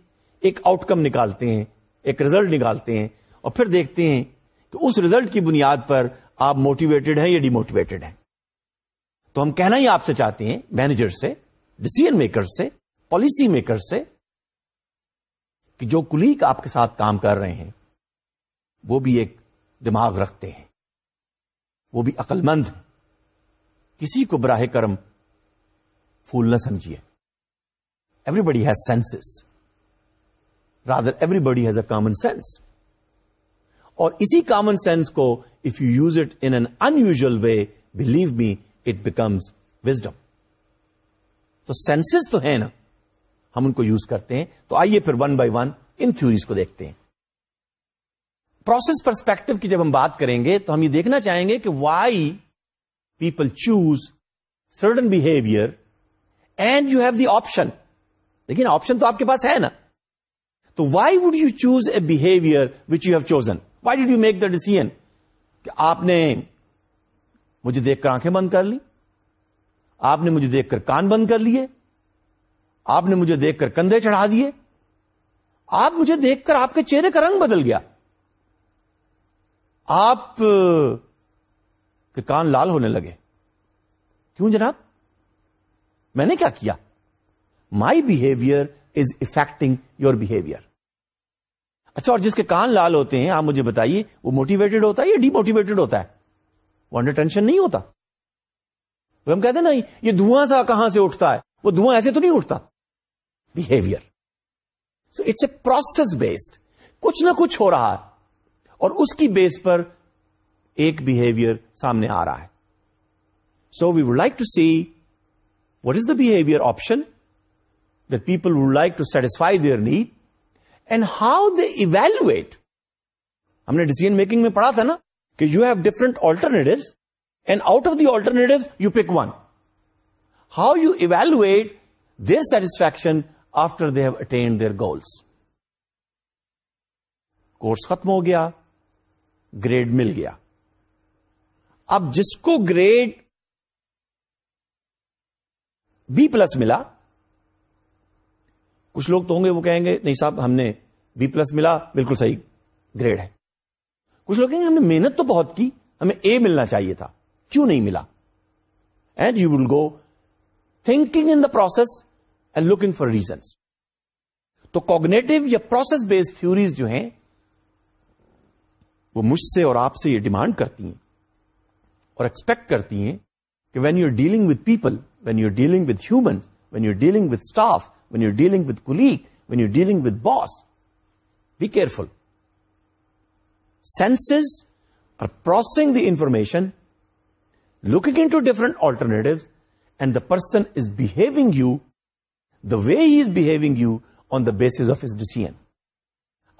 ایک آؤٹ کم نکالتے ہیں ایک ریزلٹ نکالتے ہیں اور پھر دیکھتے ہیں کہ اس ریزلٹ کی بنیاد پر آپ موٹیویٹڈ ہیں یا ڈی موٹیویٹڈ ہیں تو ہم کہنا ہی آپ سے چاہتے ہیں مینیجر سے ڈسیزن میکر سے پالیسی میکر سے کہ جو کلیگ آپ کے ساتھ کام کر رہے ہیں وہ بھی ایک دماغ رکھتے ہیں وہ بھی عقل مند ہیں کسی کو براہ کرم فول نہ سمجھیے everybody has sense rather everybody has a common sense اور اسی کامن سینس کو if you use it in usual way believe me it becomes wisdom تو سینسز تو ہیں نا ہم ان کو یوز کرتے ہیں تو آئیے پھر ون بائی ون ان تھوریز کو دیکھتے ہیں پروسیس پرسپیکٹو کی جب ہم بات کریں گے تو ہم یہ دیکھنا چاہیں گے کہ why people choose certain behaviour and you have the option لیکن آپشن تو آپ کے پاس ہے نا تو why would you choose a behaviour which you have chosen why did you make the decision کہ آپ نے مجھے دیکھ کر آنکھیں بند کر لی آپ نے مجھے دیکھ کر کان بند کر لیے آپ نے مجھے دیکھ کر کندھے چڑھا دیے آپ مجھے دیکھ کر آپ کے چہرے کا رنگ بدل گیا آپ کہ کان لال ہونے لگے کیوں جناب میں نے کیا کیا my behaviour is affecting your behaviour اچھا اور جس کے کان لال ہوتے ہیں آپ مجھے بتائیے وہ موٹیویٹڈ ہوتا ہے یا ڈی موٹیویٹڈ ہوتا ہے وہ انڈر ٹینشن نہیں ہوتا وہ کہتے ہیں نا یہ دھواں سا کہاں سے اٹھتا ہے وہ دھواں ایسے تو نہیں اٹھتا behaviour so it's a process based کچھ نہ کچھ ہو رہا ہے اور اس کی بیس پر ایک بہیویئر سامنے آ رہا ہے so we would like to see what is the behaviour option the people would like to satisfy their need and how they evaluate ہم نے ڈیسیزن میکنگ میں پڑھا تھا نا کہ you have different alternative and out of the alternative you pick one how you evaluate their satisfaction after they have attained their goals course ختم ہو گیا گریڈ مل گیا اب جس کو گریڈ بی پلس ملا کچھ لوگ تو ہوں گے وہ کہیں گے نہیں صاحب ہم نے بی پلس ملا بالکل صحیح گریڈ ہے کچھ لوگ کہیں گے ہم نے محنت تو بہت کی ہمیں اے ملنا چاہیے تھا کیوں نہیں ملا and you will go thinking in the process and looking for reasons تو کوگنیٹو یا پروسیس بیسڈ تھیوریز جو ہیں وہ مجھ سے اور آپ سے یہ ڈیمانڈ کرتی ہیں اور ایکسپیکٹ کرتی ہیں کہ when you dealing with people when you dealing with human when you dealing with staff when you dealing with colleague when you dealing boss be careful senses are processing the information looking into different alternative and the person is behaving you the way he is behaving you on the basis of his decision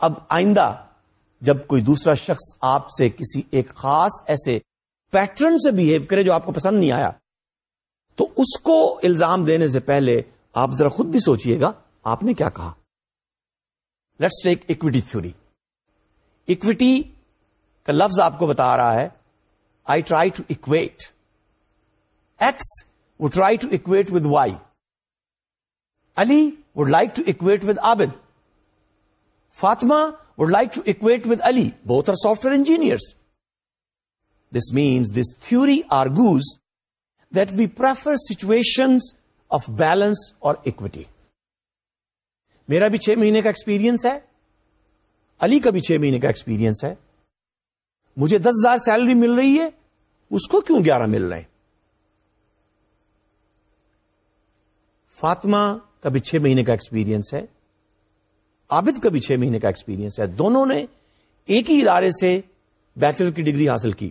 اب آئندہ جب کوئی دوسرا شخص آپ سے کسی ایک خاص ایسے پیٹرن سے بہیو کرے جو آپ کو پسند نہیں آیا تو اس کو الزام دینے سے پہلے آپ ذرا خود بھی سوچئے گا آپ نے کیا کہا let's take equity theory equity کا لفظ آپ کو بتا رہا ہے I try to equate X with try to equate with Y Ali would like to equate with Abid Fatima would like to equate with Ali both are software engineers this means this theory argues that we prefer situation of balance or equity میرا بھی چھ مہینے کا experience ہے علی کا بھی چھ مہینے کا ایکسپیرینس ہے مجھے دس ہزار سیلری مل رہی ہے اس کو کیوں گیارہ مل رہے ہیں فاطمہ کا بھی چھ مہینے کا ایکسپیرینس ہے عابد کا بھی چھ مہینے کا ایکسپیرینس ہے دونوں نے ایک ہی ادارے سے بیچلر کی ڈگری حاصل کی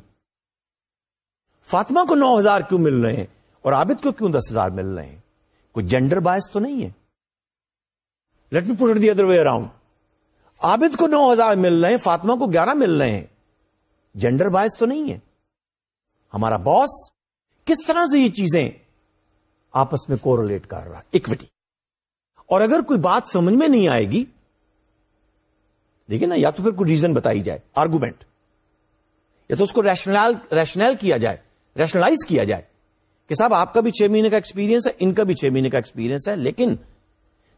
فاطمہ کو نو ہزار کیوں مل رہے ہیں اور عابد کو کیوں دس ہزار مل رہے ہیں کوئی جینڈر باعث تو نہیں ہے let me the other way around کو نو ہزار مل رہے ہیں فاطمہ کو گیارہ مل رہے ہیں جینڈر باعث تو نہیں ہے ہمارا باس کس طرح سے یہ چیزیں آپس میں کورولیٹ کر رہا اکوٹی اور اگر کوئی بات سمجھ میں نہیں آئے گی دیکھیے نا یا تو پھر کوئی ریزن بتائی جائے آرگومنٹ یا تو اس کو ریشنل ریشنل کیا جائے ریشنلائز کیا جائے کہ صاحب آپ کا بھی چھ مہینے کا ایکسپیرینس ہے ان کا بھی چھ مہینے کا ایکسپیرینس ہے لیکن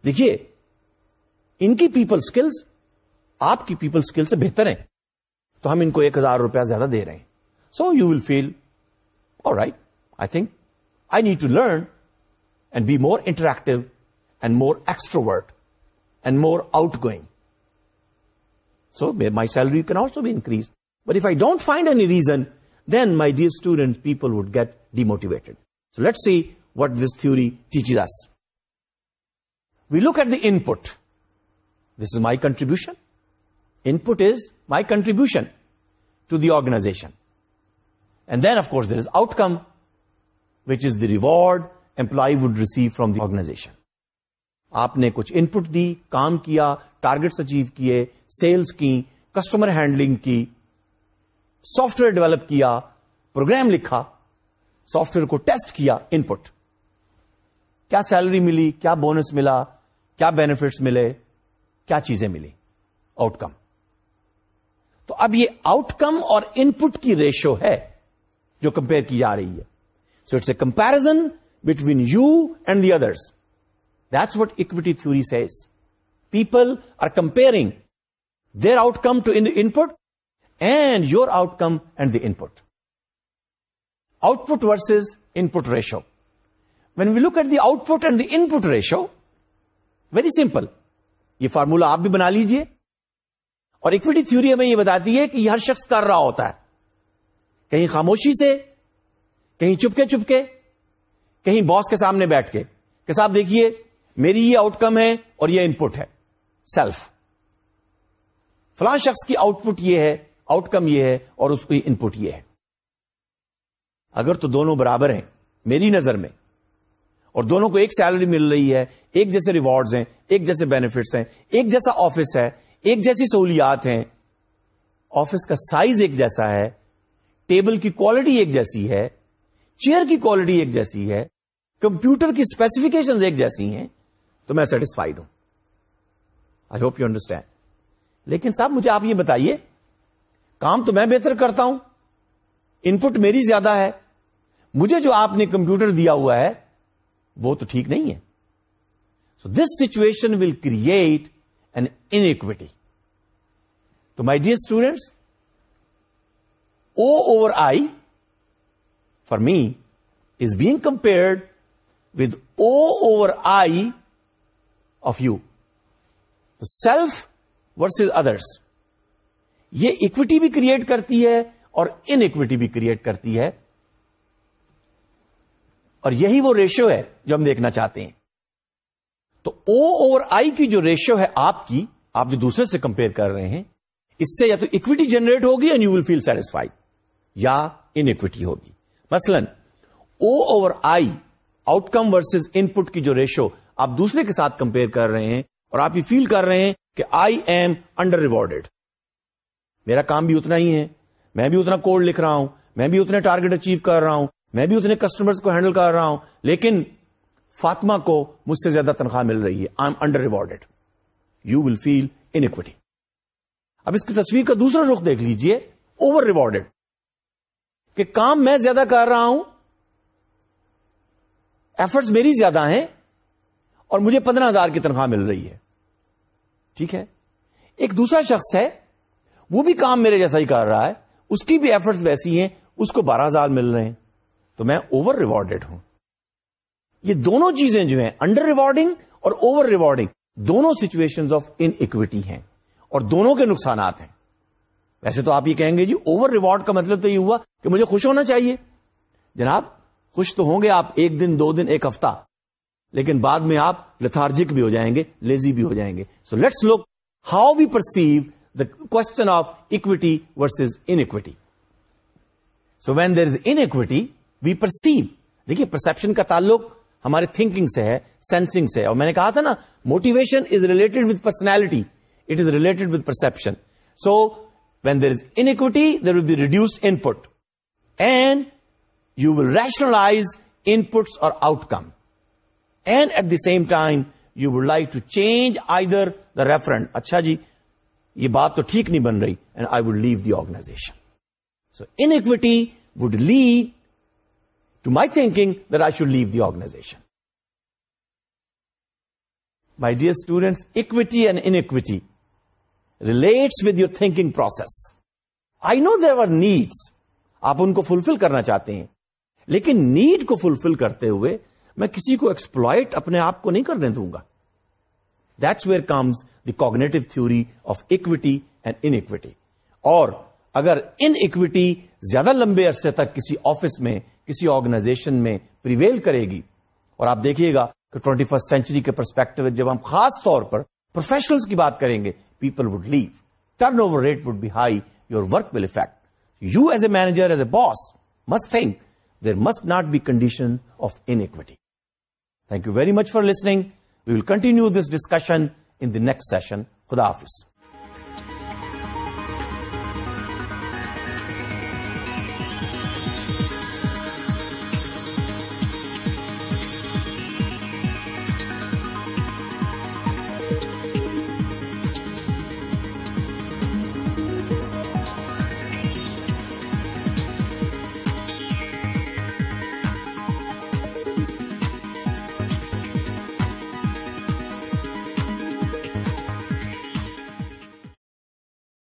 دیکھیے ان کی پیپل اسکلس آپ کی پیپل سے بہتر ہیں تو ہم ان کو ایک ہزار روپیہ زیادہ دے رہے ہیں سو یو ول فیل اور right I think I need to learn and be more interactive and more extro and more outgoing so my salary can also be increase but if I don't find any reason my dear student people would get get demotivated. So let see what this theory teaches we look at the in input. Is my my contribution. Is my contribution to the the and then then, course there is outcome which is the reward employee would receive from the organization. آپ نے کچھ input دی کام کیا targets achieve کیے sales کی customer handling کی software develop کیا پروگرام لکھا سافٹ ویئر کو ٹیسٹ کیا ان پٹ کیا سیلری ملی کیا بونس ملا کیا بینیفٹس ملے کیا چیزیں ملی آؤٹ کم تو اب یہ آؤٹ کم اور ان پٹ کی ریشو ہے جو کمپیئر کی جا رہی ہے so it's a comparison between you and the others that's what equity theory says people are comparing their outcome to input and your outcome and the input output versus input ratio when we look at the output and the input ratio very simple یہ formula آپ بھی بنا لیجئے اور equity theory ہمیں یہ بتاتی ہے کہ یہ ہر شخص کر رہا ہوتا ہے کہیں خاموشی سے کہیں چپکے چپکے کہیں باس کے سامنے بیٹھ کے کہ صاحب دیکھیے میری یہ آؤٹ کم ہے اور یہ ان پٹ ہے سیلف فلاں شخص کی آؤٹ پٹ یہ ہے آؤٹ کم یہ ہے اور اس کی ان پٹ یہ ہے اگر تو دونوں برابر ہیں میری نظر میں اور دونوں کو ایک سیلری مل رہی ہے ایک جیسے ریوارڈز ہیں ایک جیسے بینیفٹس ہیں ایک جیسا آفس ہے ایک جیسی سہولیات ہیں آفس کا سائز ایک جیسا ہے ٹیبل کی کوالٹی ایک جیسی ہے چیئر کی کوالٹی ایک جیسی ہے کمپیوٹر کی اسپیسیفکیشن ایک جیسی ہیں تو میں سیٹسفائڈ ہوں آئی ہوپ یو انڈرسٹینڈ لیکن صاحب مجھے آپ یہ بتائیے کام تو میں بہتر کرتا ہوں ان پٹ میری زیادہ ہے مجھے جو آپ نے کمپیوٹر دیا ہوا ہے وہ تو ٹھیک نہیں ہے so this situation will create an inequity تو my dear students O over I for me is being compared with O over I of you self versus others یہ اکویٹی بھی کریٹ کرتی ہے اور انکویٹی بھی کریٹ کرتی ہے اور یہی وہ ریشو ہے جو ہم دیکھنا چاہتے ہیں تو او اوور آئی کی جو ریشو ہے آپ کی آپ جو دوسرے سے کمپیئر کر رہے ہیں اس سے یا تو اکویٹی جنریٹ ہوگی and you will feel satisfied یا انکویٹی ہوگی مثلا O over I outcome versus input کی جو ریشو آپ دوسرے کے ساتھ کمپیئر کر رہے ہیں اور آپ یہ فیل کر رہے ہیں کہ آئی ایم انڈر ریوارڈیڈ میرا کام بھی اتنا ہی ہے میں بھی اتنا کوڈ لکھ رہا ہوں میں بھی اتنے ٹارگیٹ اچیو کر رہا ہوں میں بھی اتنے کسٹمرز کو ہینڈل کر رہا ہوں لیکن فاطمہ کو مجھ سے زیادہ تنخواہ مل رہی ہے I am under rewarded you will feel inequity اب اس کی تصویر کا دوسرا رخ دیکھ لیجئے اوور ریوارڈیڈ کہ کام میں زیادہ کر رہا ہوں ایفرٹس میری زیادہ ہیں اور مجھے پندرہ ہزار کی تنخواہ مل رہی ہے ٹھیک ہے ایک دوسرا شخص ہے وہ بھی کام میرے جیسا ہی کر رہا ہے اس کی بھی ایفرٹس ویسی ہیں اس کو بارہ ہزار مل رہے ہیں تو میں اوور ریوارڈیڈ ہوں یہ دونوں چیزیں جو ہیں انڈر ریوارڈنگ اور اوور ریوارڈنگ دونوں سچویشن آف ان اکوٹی ہیں اور دونوں کے نقصانات ہیں ویسے تو آپ یہ کہیں گے جی اوور ریوارڈ کا مطلب تو یہ ہوا کہ مجھے خوش ہونا چاہیے جناب خوش تو ہوں گے آپ ایک دن دو دن ایک ہفتہ لیکن بعد میں آپ لتارجک بھی ہو جائیں گے لیزی بھی ہو جائیں گے so let's look how we perceive question of equity versus inequity so when there is inequity we perceive دیکھیے پرسپشن کا تعلق ہمارے تھنکنگ سے ہے سینسنگ سے اور میں نے کہا تھا نا motivation is related with personality it is related with perception so when there is inequity there would be reduced input and you will rationalize inputs اور outcome and at the same time you would like to change I different اچھا جی یہ بات تو ٹھیک نہیں بن رہی and I would leave the organization so inequity would lead to my thinking that I should leave the organization my dear students equity and inequity relates with your thinking process I know there are needs آپ ان کو fulfil کرنا چاہتے ہیں لیکن need کو فلفل کرتے ہوئے میں کسی کو ایکسپلوئٹ اپنے آپ کو نہیں کرنے دوں گا that's where comes the cognitive theory of equity and inequity اور اگر ان انکویٹی زیادہ لمبے عرصے تک کسی آفس میں کسی آرگنائزیشن میں پریویل کرے گی اور آپ دیکھیے گا کہ ٹوینٹی فرسٹ سینچری کے پرسپیکٹو جب ہم خاص طور پر پروفیشنل کی بات کریں گے people would leave turnover rate would be high your work will affect you as a manager as a boss must think there must not be condition of inequity thank you very much for listening we will continue this discussion in the next session خدا حافظ